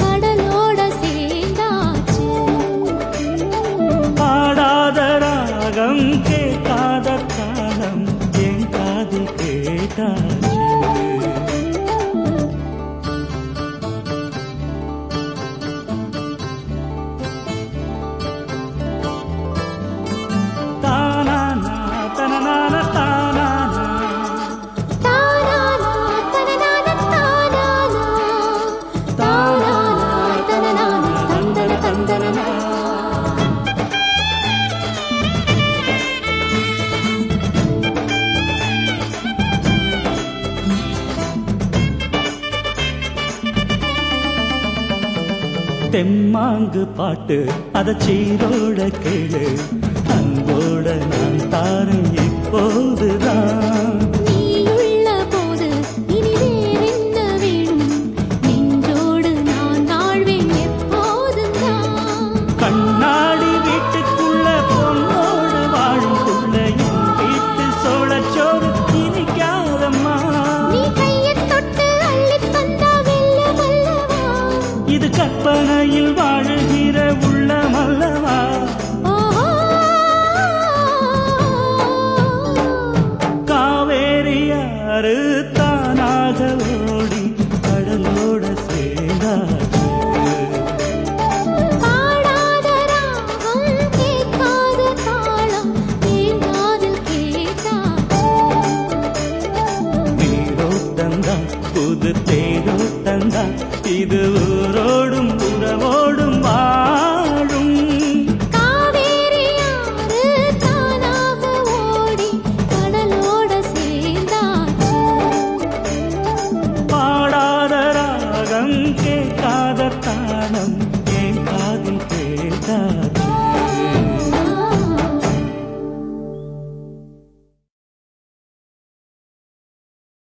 கடலோட சேர்ந்தாச்சு. பாடாத ராகம் கேட்காத காலம் என் காது கேட்டாச்சு. தெம்மாங்கு பாட்டு அத சீரோட கேளு. அன்போட நான் தாரேன் இப்போதுதான். இது கற்பனையில் வாழுகிற உள்ளமல்லவா காவேரியாறு தேடும் தந்தா இது ஊரோடும் உறவோடும் வாழும். பாடாத ராகம் கேட்காத தானம் கேட்காதில் கேட்டார்.